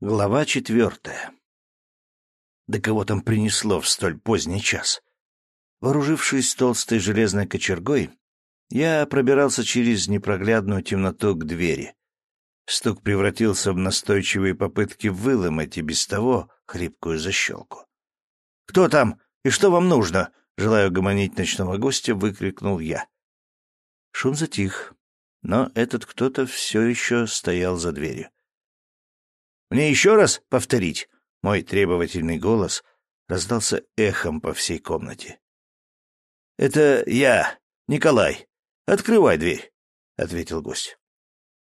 Глава четвертая. Да кого там принесло в столь поздний час? Вооружившись толстой железной кочергой, я пробирался через непроглядную темноту к двери. Стук превратился в настойчивые попытки выломать и без того хрипкую защелку. «Кто там? И что вам нужно?» — желая угомонить ночного гостя, выкрикнул я. Шум затих, но этот кто-то все еще стоял за дверью. Мне еще раз повторить?» Мой требовательный голос раздался эхом по всей комнате. «Это я, Николай. Открывай дверь», — ответил гость.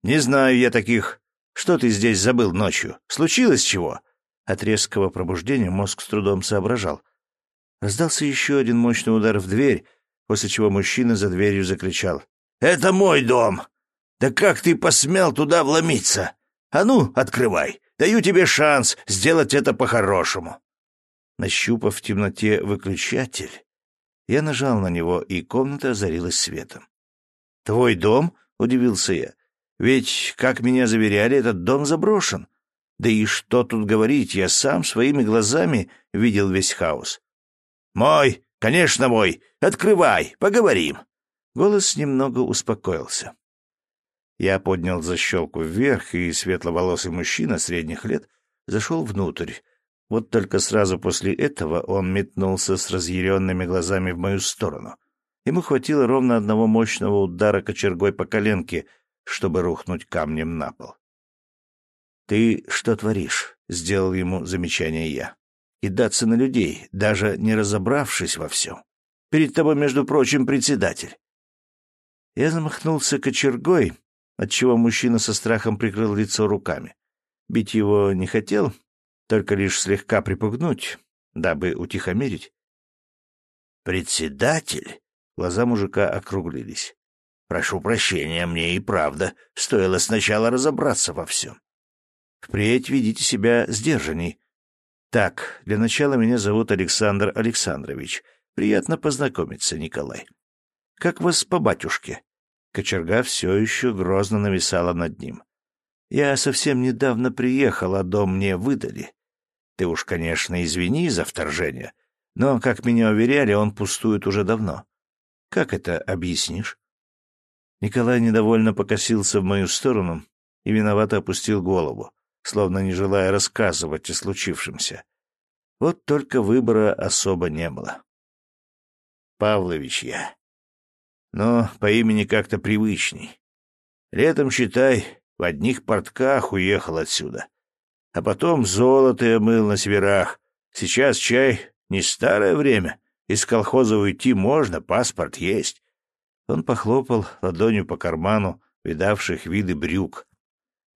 «Не знаю я таких. Что ты здесь забыл ночью? Случилось чего?» От резкого пробуждения мозг с трудом соображал. Раздался еще один мощный удар в дверь, после чего мужчина за дверью закричал. «Это мой дом! Да как ты посмел туда вломиться? А ну, открывай! Даю тебе шанс сделать это по-хорошему. Нащупав в темноте выключатель, я нажал на него, и комната озарилась светом. «Твой дом?» — удивился я. «Ведь, как меня заверяли, этот дом заброшен. Да и что тут говорить, я сам своими глазами видел весь хаос». «Мой, конечно мой! Открывай, поговорим!» Голос немного успокоился. Я поднял защелку вверх, и светловолосый мужчина средних лет зашел внутрь. Вот только сразу после этого он метнулся с разъяренными глазами в мою сторону. Ему хватило ровно одного мощного удара кочергой по коленке, чтобы рухнуть камнем на пол. «Ты что творишь?» — сделал ему замечание я. «Кидаться на людей, даже не разобравшись во всем. Перед тобой, между прочим, председатель». Я замахнулся кочергой, отчего мужчина со страхом прикрыл лицо руками. Бить его не хотел, только лишь слегка припугнуть, дабы утихомирить. «Председатель?» — глаза мужика округлились. «Прошу прощения, мне и правда стоило сначала разобраться во всем. Впредь ведите себя сдержанней. Так, для начала меня зовут Александр Александрович. Приятно познакомиться, Николай. Как вас по батюшке?» Кочерга все еще грозно нависала над ним. «Я совсем недавно приехал, а дом мне выдали. Ты уж, конечно, извини за вторжение, но, как меня уверяли, он пустует уже давно. Как это объяснишь?» Николай недовольно покосился в мою сторону и виновато опустил голову, словно не желая рассказывать о случившемся. Вот только выбора особо не было. «Павлович я но по имени как-то привычней. Летом, считай, в одних портках уехал отсюда. А потом золото мыл на северах. Сейчас чай не старое время. Из колхоза уйти можно, паспорт есть. Он похлопал ладонью по карману видавших виды брюк.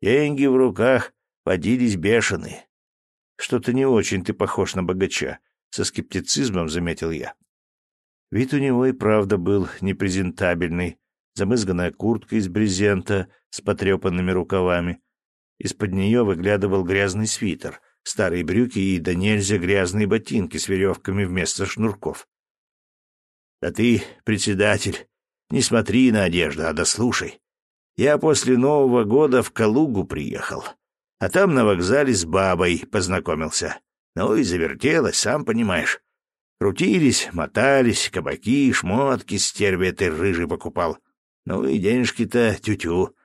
Деньги в руках водились бешеные. Что-то не очень ты похож на богача, со скептицизмом заметил я. Вид у него и правда был непрезентабельный. Замызганная куртка из брезента с потрепанными рукавами. Из-под нее выглядывал грязный свитер, старые брюки и да нельзя грязные ботинки с веревками вместо шнурков. — Да ты, председатель, не смотри на одежду, а дослушай. Я после Нового года в Калугу приехал, а там на вокзале с бабой познакомился. Ну и завертелось, сам понимаешь. Крутились, мотались, кабаки, шмотки стерви этой рыжий покупал. Ну и денежки-то тю-тю.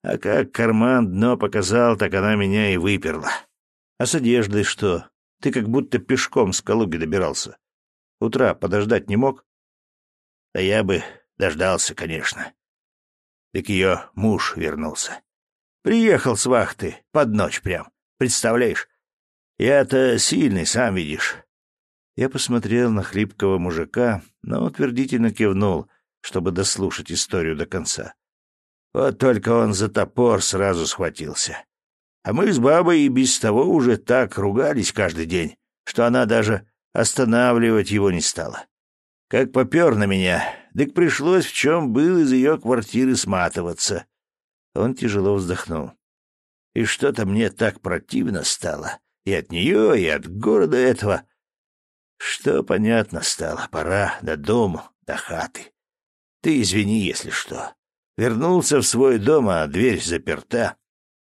А как карман дно показал, так она меня и выперла. А с одеждой что? Ты как будто пешком с Калуги добирался. Утра подождать не мог? Да я бы дождался, конечно. Так ее муж вернулся. Приехал с вахты, под ночь прям. Представляешь? Я-то сильный, сам видишь. Я посмотрел на хлипкого мужика, но утвердительно кивнул, чтобы дослушать историю до конца. Вот только он за топор сразу схватился. А мы с бабой и без того уже так ругались каждый день, что она даже останавливать его не стала. Как попер на меня, так пришлось в чем был из ее квартиры сматываться. Он тяжело вздохнул. И что-то мне так противно стало. И от нее, и от города этого — что понятно стало, пора до дому, до хаты. Ты извини, если что. Вернулся в свой дом, а дверь заперта.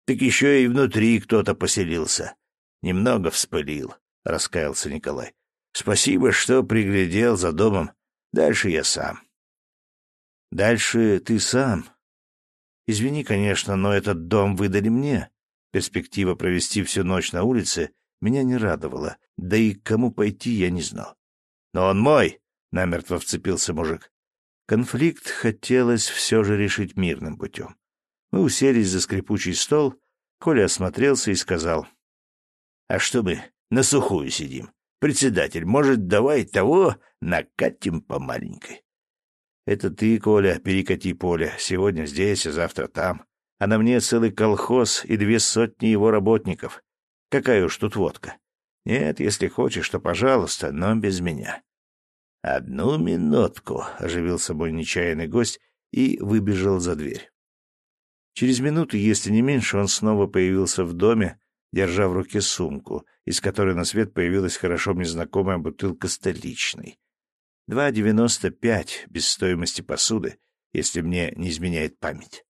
Так еще и внутри кто-то поселился. Немного вспылил, — раскаялся Николай. Спасибо, что приглядел за домом. Дальше я сам. Дальше ты сам. Извини, конечно, но этот дом выдали мне. Перспектива провести всю ночь на улице меня не радовала, да и к кому пойти я не знал. Но он мой, — намертво вцепился мужик. Конфликт хотелось все же решить мирным путем. Мы уселись за скрипучий стол, Коля осмотрелся и сказал. — А что мы на сухую сидим? Председатель, может, давай того накатим по маленькой? — Это ты, Коля, перекати поле. Сегодня здесь, а завтра там. А на мне целый колхоз и две сотни его работников. Какая уж тут водка. Нет, если хочешь, то пожалуйста, но без меня. «Одну минутку», — оживился мой нечаянный гость и выбежал за дверь. Через минуту, если не меньше, он снова появился в доме, держа в руке сумку, из которой на свет появилась хорошо мне знакомая бутылка столичной. Два девяносто пять без стоимости посуды, если мне не изменяет память.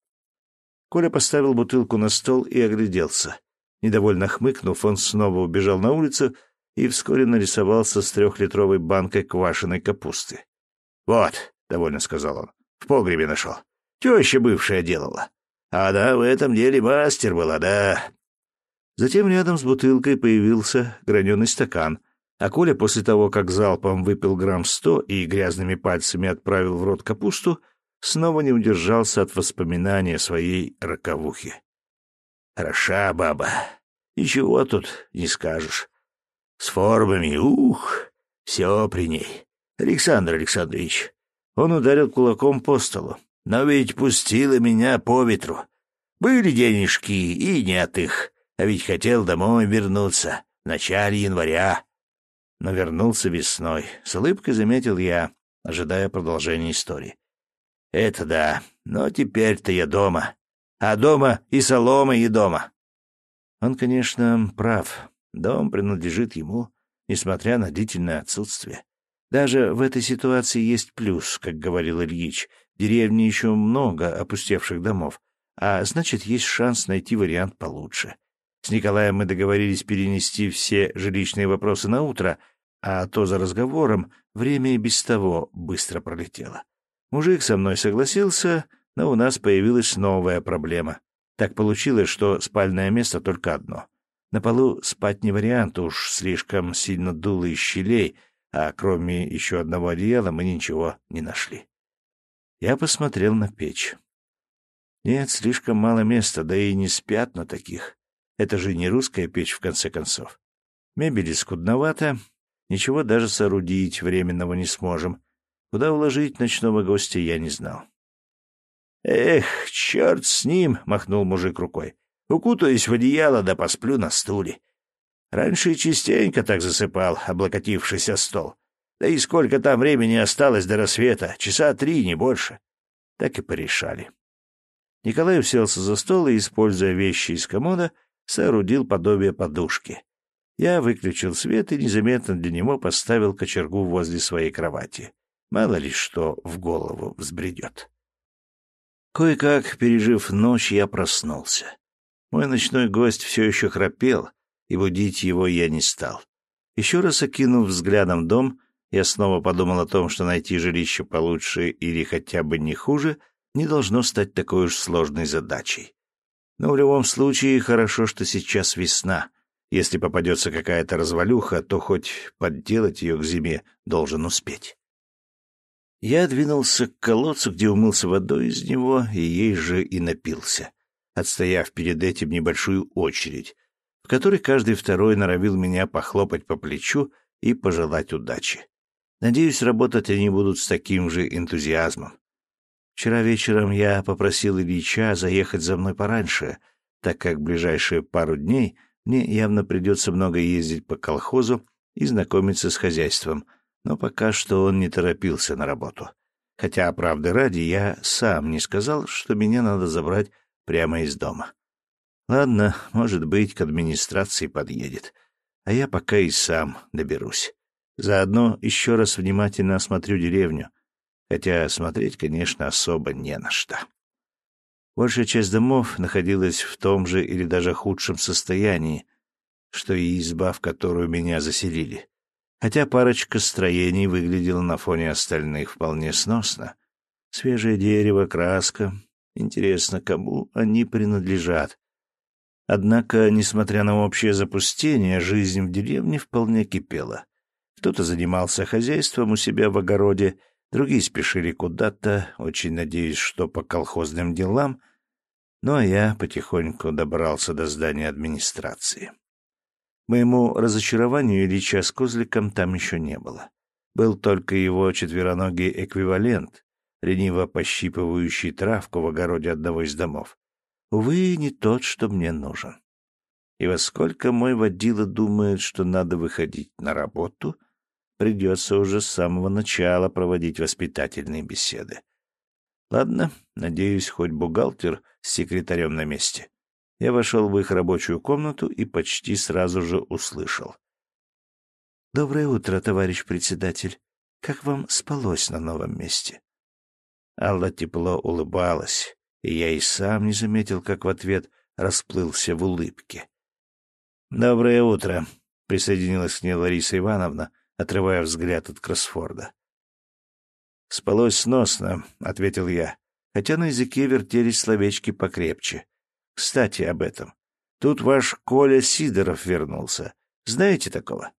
Коля поставил бутылку на стол и огляделся. Недовольно хмыкнув, он снова убежал на улицу и вскоре нарисовался с трехлитровой банкой квашеной капусты. — Вот, — довольно сказал он, — в погребе нашел. Теща бывшая делала. А да, в этом деле мастер была, да. Затем рядом с бутылкой появился граненый стакан, а Коля после того, как залпом выпил грамм сто и грязными пальцами отправил в рот капусту, снова не удержался от воспоминания своей роковухи. «Хороша баба. Ничего тут не скажешь. С формами, ух, все при ней. Александр Александрович. Он ударил кулаком по столу. Но ведь пустила меня по ветру. Были денежки, и нет их. А ведь хотел домой вернуться. В начале января. Но вернулся весной. С улыбкой заметил я, ожидая продолжения истории. Это да, но теперь-то я дома. А дома и солома, и дома. Он, конечно, прав. Дом принадлежит ему, несмотря на длительное отсутствие. Даже в этой ситуации есть плюс, как говорил Ильич. В деревне еще много опустевших домов, а значит, есть шанс найти вариант получше. С Николаем мы договорились перенести все жилищные вопросы на утро, а то за разговором время и без того быстро пролетело. Мужик со мной согласился, но у нас появилась новая проблема. Так получилось, что спальное место только одно. На полу спать не вариант, уж слишком сильно дуло из щелей, а кроме еще одного одеяла мы ничего не нашли. Я посмотрел на печь. Нет, слишком мало места, да и не спят на таких. Это же не русская печь, в конце концов. Мебели скудновато, ничего даже соорудить временного не сможем. Куда уложить ночного гостя, я не знал. «Эх, черт с ним!» — махнул мужик рукой. Укутаюсь в одеяло да посплю на стуле. Раньше частенько так засыпал, облокотившись о стол. Да и сколько там времени осталось до рассвета? Часа три, не больше. Так и порешали. Николай уселся за стол и, используя вещи из комода, соорудил подобие подушки. Я выключил свет и незаметно для него поставил кочергу возле своей кровати. Мало ли что в голову взбредет. Кое-как, пережив ночь, я проснулся. Мой ночной гость все еще храпел, и будить его я не стал. Еще раз окинув взглядом дом, я снова подумал о том, что найти жилище получше или хотя бы не хуже не должно стать такой уж сложной задачей. Но в любом случае хорошо, что сейчас весна. Если попадется какая-то развалюха, то хоть подделать ее к зиме должен успеть. Я двинулся к колодцу, где умылся водой из него, и ей же и напился отстояв перед этим небольшую очередь, в которой каждый второй норовил меня похлопать по плечу и пожелать удачи. Надеюсь, работать они будут с таким же энтузиазмом. Вчера вечером я попросил Ильича заехать за мной пораньше, так как ближайшие пару дней мне явно придется много ездить по колхозу и знакомиться с хозяйством, но пока что он не торопился на работу. Хотя, правды ради, я сам не сказал, что меня надо забрать прямо из дома. Ладно, может быть, к администрации подъедет. А я пока и сам доберусь. Заодно еще раз внимательно осмотрю деревню. Хотя смотреть, конечно, особо не на что. Большая часть домов находилась в том же или даже худшем состоянии, что и изба, в которую меня заселили. Хотя парочка строений выглядела на фоне остальных вполне сносно. Свежее дерево, краска. Интересно, кому они принадлежат? Однако, несмотря на общее запустение, жизнь в деревне вполне кипела. Кто-то занимался хозяйством у себя в огороде, другие спешили куда-то, очень надеясь, что по колхозным делам, ну а я потихоньку добрался до здания администрации. Моему разочарованию Ильича с козликом там еще не было. Был только его четвероногий эквивалент, лениво пощипывающий травку в огороде одного из домов. Увы, не тот, что мне нужен. И во сколько мой водила думает, что надо выходить на работу, придется уже с самого начала проводить воспитательные беседы. Ладно, надеюсь, хоть бухгалтер с секретарем на месте. Я вошел в их рабочую комнату и почти сразу же услышал. «Доброе утро, товарищ председатель. Как вам спалось на новом месте?» Алла тепло улыбалась, и я и сам не заметил, как в ответ расплылся в улыбке. «Доброе утро», — присоединилась к ней Лариса Ивановна, отрывая взгляд от кроссфорда. «Спалось сносно», — ответил я, хотя на языке вертелись словечки покрепче. Кстати, об этом. Тут ваш Коля Сидоров вернулся. Знаете такого?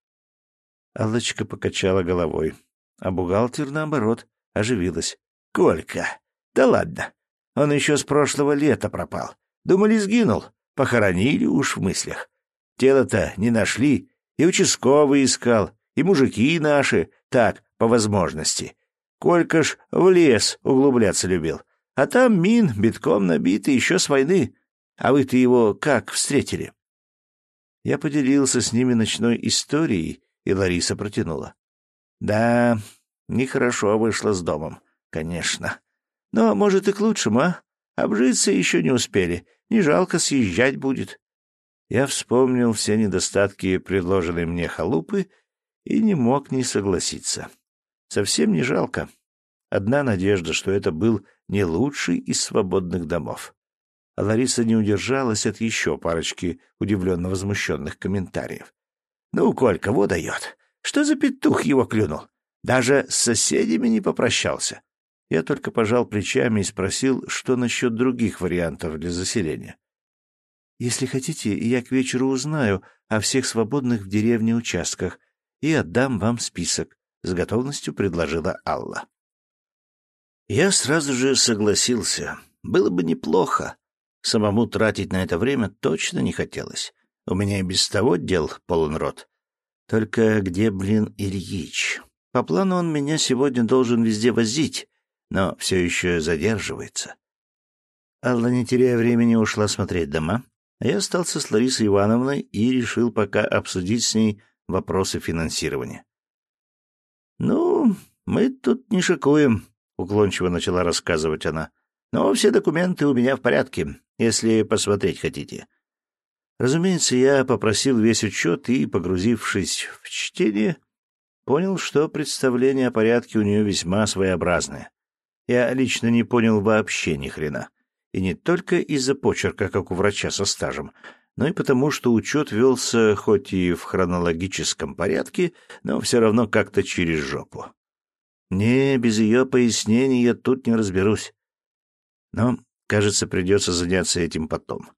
Аллочка покачала головой, а бухгалтер, наоборот, оживилась. Колька, да ладно. Он еще с прошлого лета пропал. Думали, сгинул. Похоронили уж в мыслях. Тело-то не нашли, и участковый искал, и мужики наши, так, по возможности. Колька ж в лес углубляться любил. А там мин битком набиты еще с войны. А вы-то его как встретили? Я поделился с ними ночной историей, и Лариса протянула. Да, нехорошо вышло с домом, конечно. Но, может, и к лучшему, а? Обжиться еще не успели. Не жалко съезжать будет. Я вспомнил все недостатки предложенной мне халупы и не мог не согласиться. Совсем не жалко. Одна надежда, что это был не лучший из свободных домов а Лариса не удержалась от еще парочки удивленно возмущенных комментариев. «Ну, Коль, кого дает? Что за петух его клюнул? Даже с соседями не попрощался». Я только пожал плечами и спросил, что насчет других вариантов для заселения. «Если хотите, я к вечеру узнаю о всех свободных в деревне участках и отдам вам список», — с готовностью предложила Алла. Я сразу же согласился. Было бы неплохо, Самому тратить на это время точно не хотелось. У меня и без того дел полон рот. Только где, блин, Ильич? По плану он меня сегодня должен везде возить, но все еще задерживается. Алла, не теряя времени, ушла смотреть дома, а я остался с Ларисой Ивановной и решил пока обсудить с ней вопросы финансирования. «Ну, мы тут не шикуем», — уклончиво начала рассказывать она. «Но все документы у меня в порядке если посмотреть хотите. Разумеется, я попросил весь учет и, погрузившись в чтение, понял, что представление о порядке у нее весьма своеобразное. Я лично не понял вообще ни хрена. И не только из-за почерка, как у врача со стажем, но и потому, что учет велся хоть и в хронологическом порядке, но все равно как-то через жопу. Не, без ее пояснений я тут не разберусь. Но Кажется, придется заняться этим потом.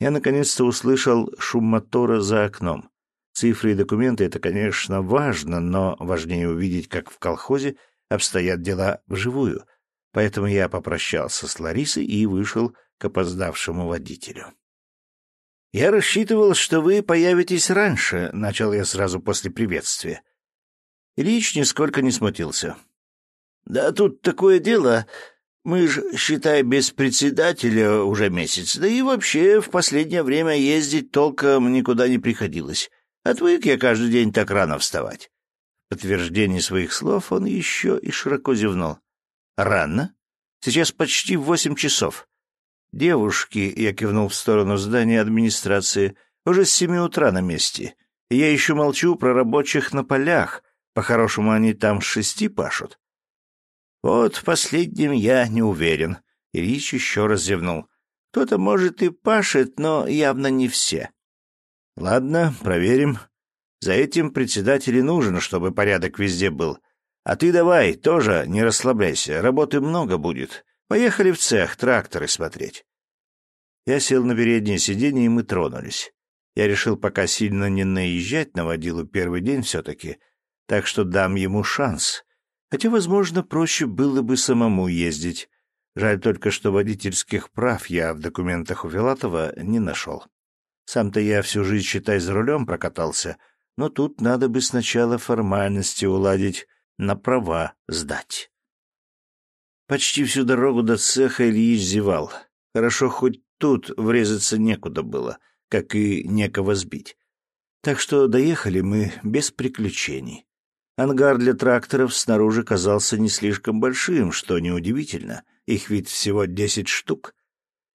Я наконец-то услышал шум мотора за окном. Цифры и документы — это, конечно, важно, но важнее увидеть, как в колхозе обстоят дела вживую. Поэтому я попрощался с Ларисой и вышел к опоздавшему водителю. «Я рассчитывал, что вы появитесь раньше», — начал я сразу после приветствия. Ильич нисколько не смутился. «Да тут такое дело. Мы ж, считай, без председателя уже месяц, да и вообще в последнее время ездить толком никуда не приходилось. Отвык я каждый день так рано вставать. В подтверждение своих слов он еще и широко зевнул. Рано? Сейчас почти восемь часов. Девушки, я кивнул в сторону здания администрации, уже с семи утра на месте. Я еще молчу про рабочих на полях. По-хорошему, они там с шести пашут. Вот в последнем я не уверен. Ильич еще раз зевнул. Кто-то, может, и пашет, но явно не все. Ладно, проверим. За этим председатель и нужен, чтобы порядок везде был. А ты давай, тоже не расслабляйся, работы много будет. Поехали в цех тракторы смотреть. Я сел на переднее сиденье, и мы тронулись. Я решил пока сильно не наезжать на водилу первый день все-таки, так что дам ему шанс. Хотя, возможно, проще было бы самому ездить. Жаль только, что водительских прав я в документах у Филатова не нашел. Сам-то я всю жизнь, считай, за рулем прокатался, но тут надо бы сначала формальности уладить, на права сдать. Почти всю дорогу до цеха Ильич зевал. Хорошо, хоть тут врезаться некуда было, как и некого сбить. Так что доехали мы без приключений. Ангар для тракторов снаружи казался не слишком большим, что неудивительно, их ведь всего десять штук.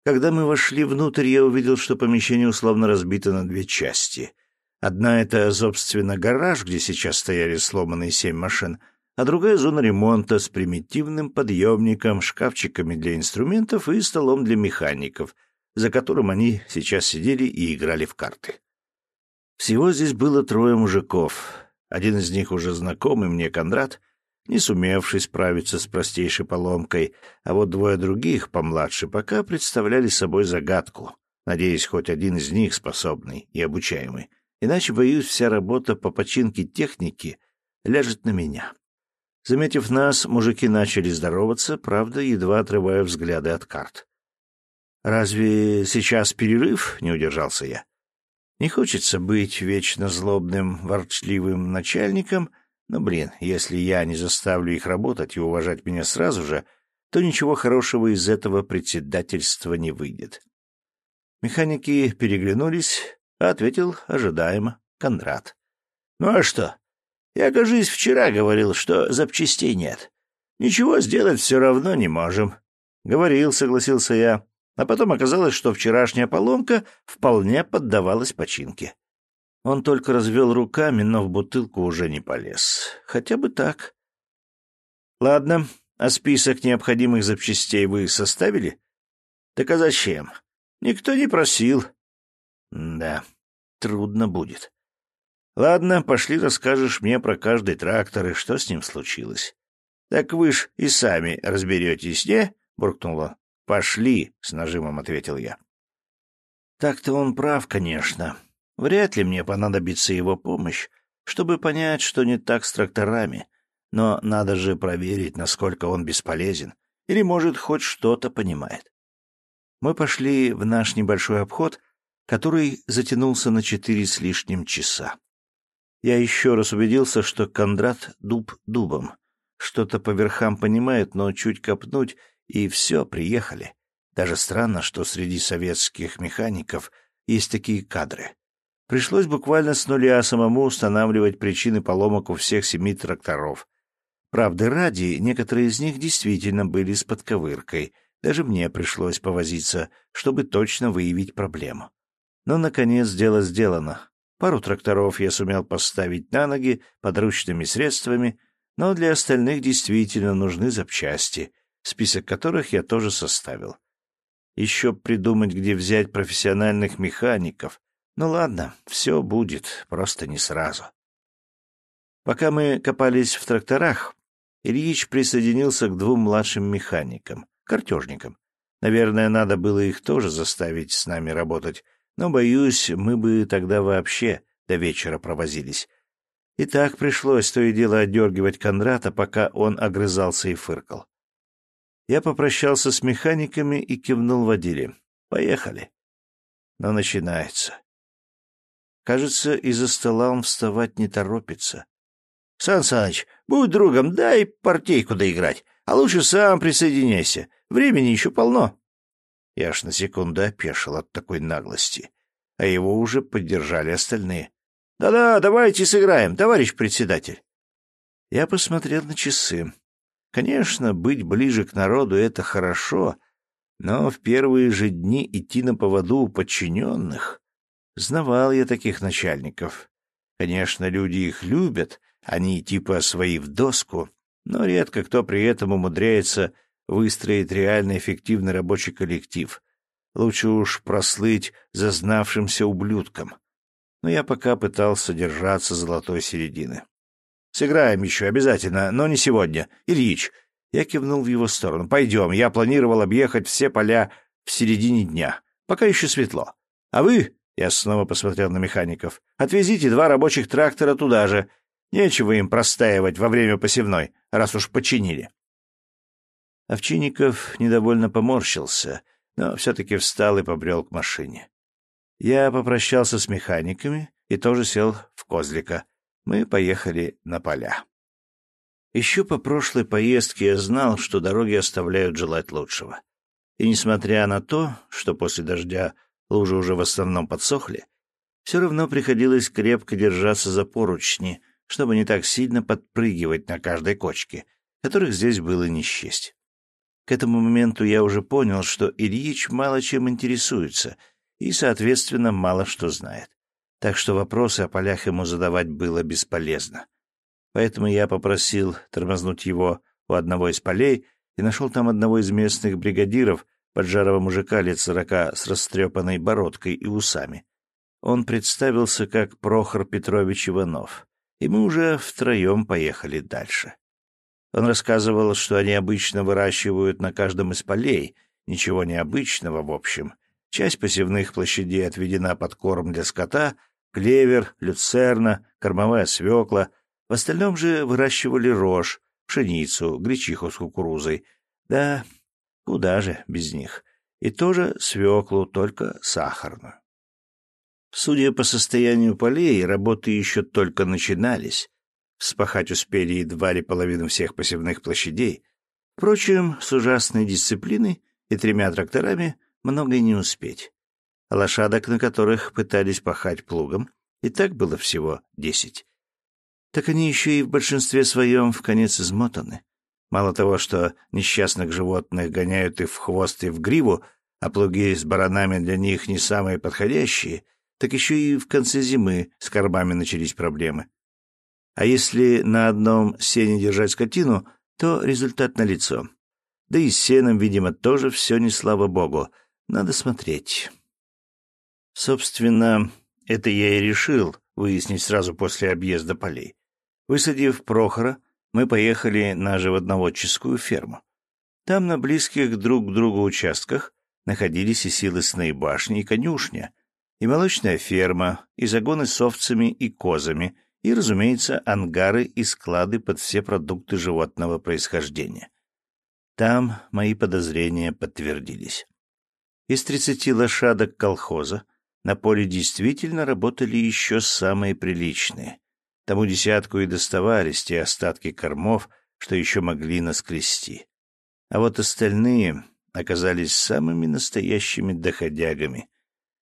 Когда мы вошли внутрь, я увидел, что помещение условно разбито на две части. Одна — это, собственно, гараж, где сейчас стояли сломанные семь машин, а другая — зона ремонта с примитивным подъемником, шкафчиками для инструментов и столом для механиков, за которым они сейчас сидели и играли в карты. Всего здесь было трое мужиков. Один из них уже знакомый мне Кондрат, не сумевший справиться с простейшей поломкой, а вот двое других, помладше, пока представляли собой загадку. Надеюсь, хоть один из них способный и обучаемый. Иначе, боюсь, вся работа по починке техники ляжет на меня. Заметив нас, мужики начали здороваться, правда, едва отрывая взгляды от карт. «Разве сейчас перерыв?» — не удержался я. Не хочется быть вечно злобным, ворчливым начальником, но, блин, если я не заставлю их работать и уважать меня сразу же, то ничего хорошего из этого председательства не выйдет. Механики переглянулись, а ответил ожидаемо Кондрат. «Ну а что? Я, кажись, вчера говорил, что запчастей нет. Ничего сделать все равно не можем». «Говорил», — согласился я. А потом оказалось, что вчерашняя поломка вполне поддавалась починке. Он только развел руками, но в бутылку уже не полез. Хотя бы так. Ладно, а список необходимых запчастей вы составили? Так а зачем? Никто не просил. Да, трудно будет. Ладно, пошли расскажешь мне про каждый трактор и что с ним случилось. Так вы ж и сами разберетесь, не? — буркнула «Пошли», — с нажимом ответил я. Так-то он прав, конечно. Вряд ли мне понадобится его помощь, чтобы понять, что не так с тракторами. Но надо же проверить, насколько он бесполезен. Или, может, хоть что-то понимает. Мы пошли в наш небольшой обход, который затянулся на четыре с лишним часа. Я еще раз убедился, что Кондрат дуб дубом. Что-то по верхам понимает, но чуть копнуть — и все, приехали. Даже странно, что среди советских механиков есть такие кадры. Пришлось буквально с нуля самому устанавливать причины поломок у всех семи тракторов. Правды ради, некоторые из них действительно были с подковыркой. Даже мне пришлось повозиться, чтобы точно выявить проблему. Но, наконец, дело сделано. Пару тракторов я сумел поставить на ноги подручными средствами, но для остальных действительно нужны запчасти — список которых я тоже составил. Еще придумать, где взять профессиональных механиков. Ну ладно, все будет, просто не сразу. Пока мы копались в тракторах, Ильич присоединился к двум младшим механикам, картежникам. Наверное, надо было их тоже заставить с нами работать, но, боюсь, мы бы тогда вообще до вечера провозились. И так пришлось то и дело отдергивать Кондрата, пока он огрызался и фыркал. Я попрощался с механиками и кивнул водиле. «Поехали». Но начинается. Кажется, из-за стола он вставать не торопится. — Сан Саныч, будь другом, дай партейку доиграть, а лучше сам присоединяйся. Времени еще полно. Я аж на секунду опешил от такой наглости, а его уже поддержали остальные. «Да-да, давайте сыграем, товарищ председатель». Я посмотрел на часы. Конечно, быть ближе к народу — это хорошо, но в первые же дни идти на поводу у подчиненных... Знавал я таких начальников. Конечно, люди их любят, они типа свои в доску, но редко кто при этом умудряется выстроить реально эффективный рабочий коллектив. Лучше уж прослыть зазнавшимся ублюдком. Но я пока пытался держаться золотой середины. «Сыграем еще обязательно, но не сегодня. Ильич!» Я кивнул в его сторону. «Пойдем, я планировал объехать все поля в середине дня. Пока еще светло. А вы...» Я снова посмотрел на механиков. «Отвезите два рабочих трактора туда же. Нечего им простаивать во время посевной, раз уж починили». Овчинников недовольно поморщился, но все-таки встал и побрел к машине. Я попрощался с механиками и тоже сел в козлика. Мы поехали на поля. Еще по прошлой поездке я знал, что дороги оставляют желать лучшего. И несмотря на то, что после дождя лужи уже в основном подсохли, все равно приходилось крепко держаться за поручни, чтобы не так сильно подпрыгивать на каждой кочке, которых здесь было не счесть. К этому моменту я уже понял, что Ильич мало чем интересуется и, соответственно, мало что знает. Так что вопросы о полях ему задавать было бесполезно. Поэтому я попросил тормознуть его у одного из полей и нашел там одного из местных бригадиров, поджарого мужика лет сорока с растрепанной бородкой и усами. Он представился как Прохор Петрович Иванов, и мы уже втроем поехали дальше. Он рассказывал, что они обычно выращивают на каждом из полей, ничего необычного в общем. Часть посевных площадей отведена под корм для скота, клевер, люцерна, кормовая свекла. В остальном же выращивали рожь, пшеницу, гречиху с кукурузой. Да, куда же без них. И тоже свеклу, только сахарную. Судя по состоянию полей, работы еще только начинались. Вспахать успели едва ли половину всех посевных площадей. Впрочем, с ужасной дисциплиной и тремя тракторами многое не успеть. Лошадок, на которых пытались пахать плугом, и так было всего десять. Так они еще и в большинстве своем в конец измотаны. Мало того, что несчастных животных гоняют и в хвост, и в гриву, а плуги с баранами для них не самые подходящие, так еще и в конце зимы с кормами начались проблемы. А если на одном сене держать скотину, то результат налицо. Да и с сеном, видимо, тоже все не слава богу. Надо смотреть. Собственно, это я и решил выяснить сразу после объезда полей. Высадив Прохора, мы поехали на живодноводческую ферму. Там, на близких друг к другу участках, находились и силосные башни, и конюшня, и молочная ферма, и загоны с овцами и козами, и, разумеется, ангары и склады под все продукты животного происхождения. Там мои подозрения подтвердились. Из тридцати лошадок колхоза на поле действительно работали еще самые приличные. Тому десятку и доставались те остатки кормов, что еще могли наскрести. А вот остальные оказались самыми настоящими доходягами.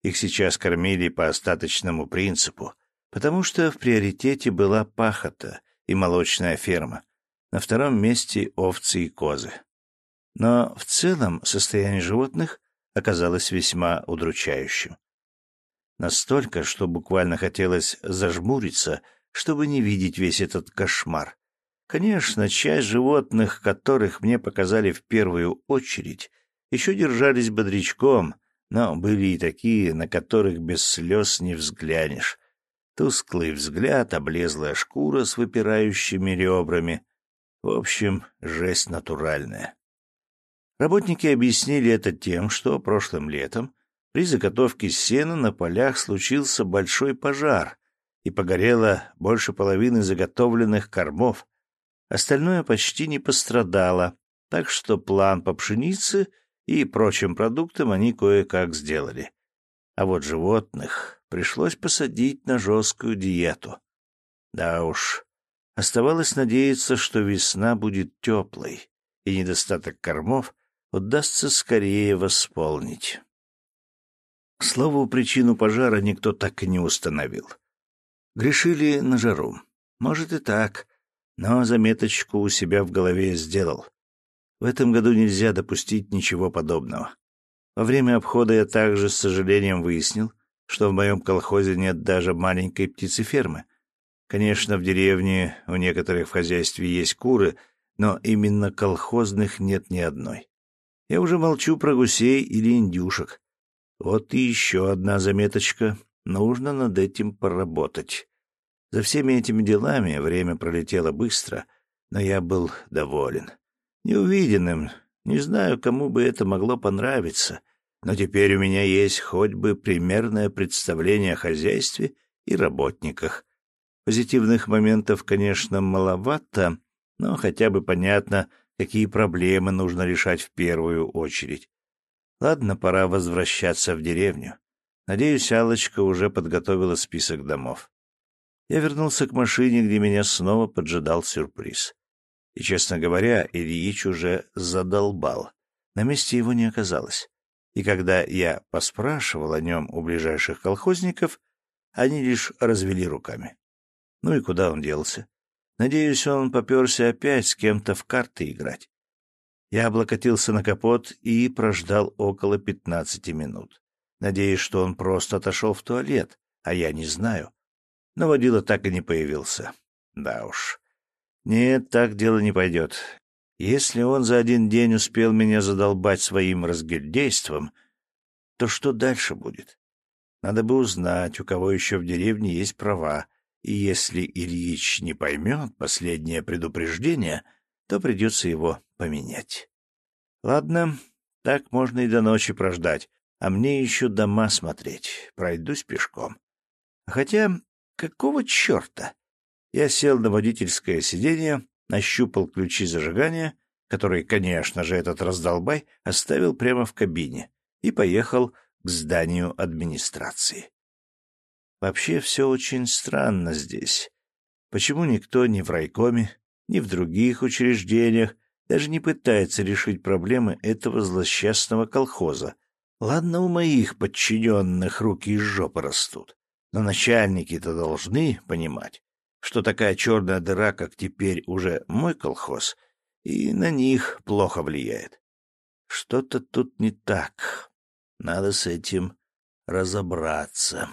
Их сейчас кормили по остаточному принципу — потому что в приоритете была пахота и молочная ферма, на втором месте овцы и козы. Но в целом состояние животных оказалось весьма удручающим. Настолько, что буквально хотелось зажмуриться, чтобы не видеть весь этот кошмар. Конечно, часть животных, которых мне показали в первую очередь, еще держались бодрячком, но были и такие, на которых без слез не взглянешь. Тусклый взгляд, облезлая шкура с выпирающими ребрами. В общем, жесть натуральная. Работники объяснили это тем, что прошлым летом при заготовке сена на полях случился большой пожар, и погорело больше половины заготовленных кормов. Остальное почти не пострадало, так что план по пшенице и прочим продуктам они кое-как сделали. А вот животных пришлось посадить на жесткую диету. Да уж, оставалось надеяться, что весна будет теплой, и недостаток кормов удастся скорее восполнить. К слову, причину пожара никто так и не установил. Грешили на жару. Может и так, но заметочку у себя в голове сделал. В этом году нельзя допустить ничего подобного. Во время обхода я также с сожалением выяснил, что в моем колхозе нет даже маленькой птицефермы. Конечно, в деревне у некоторых в хозяйстве есть куры, но именно колхозных нет ни одной. Я уже молчу про гусей или индюшек. Вот и еще одна заметочка. Нужно над этим поработать. За всеми этими делами время пролетело быстро, но я был доволен. Неувиденным, не знаю, кому бы это могло понравиться, но теперь у меня есть хоть бы примерное представление о хозяйстве и работниках. Позитивных моментов, конечно, маловато, но хотя бы понятно, какие проблемы нужно решать в первую очередь. Ладно, пора возвращаться в деревню. Надеюсь, Алочка уже подготовила список домов. Я вернулся к машине, где меня снова поджидал сюрприз. И, честно говоря, Ильич уже задолбал. На месте его не оказалось. И когда я поспрашивал о нем у ближайших колхозников, они лишь развели руками. Ну и куда он делся? Надеюсь, он поперся опять с кем-то в карты играть. Я облокотился на капот и прождал около пятнадцати минут. Надеюсь, что он просто отошел в туалет, а я не знаю. Но водила так и не появился. Да уж. Нет, так дело не пойдет. Если он за один день успел меня задолбать своим разгильдейством, то что дальше будет? Надо бы узнать, у кого еще в деревне есть права, и если Ильич не поймет последнее предупреждение, то придется его поменять. Ладно, так можно и до ночи прождать, а мне еще дома смотреть, пройдусь пешком. Хотя, какого черта? Я сел на водительское сиденье, нащупал ключи зажигания, которые, конечно же, этот раздолбай оставил прямо в кабине, и поехал к зданию администрации. Вообще все очень странно здесь. Почему никто ни в райкоме, ни в других учреждениях даже не пытается решить проблемы этого злосчастного колхоза, Ладно, у моих подчиненных руки из жопы растут, но начальники-то должны понимать, что такая черная дыра, как теперь уже мой колхоз, и на них плохо влияет. Что-то тут не так. Надо с этим разобраться.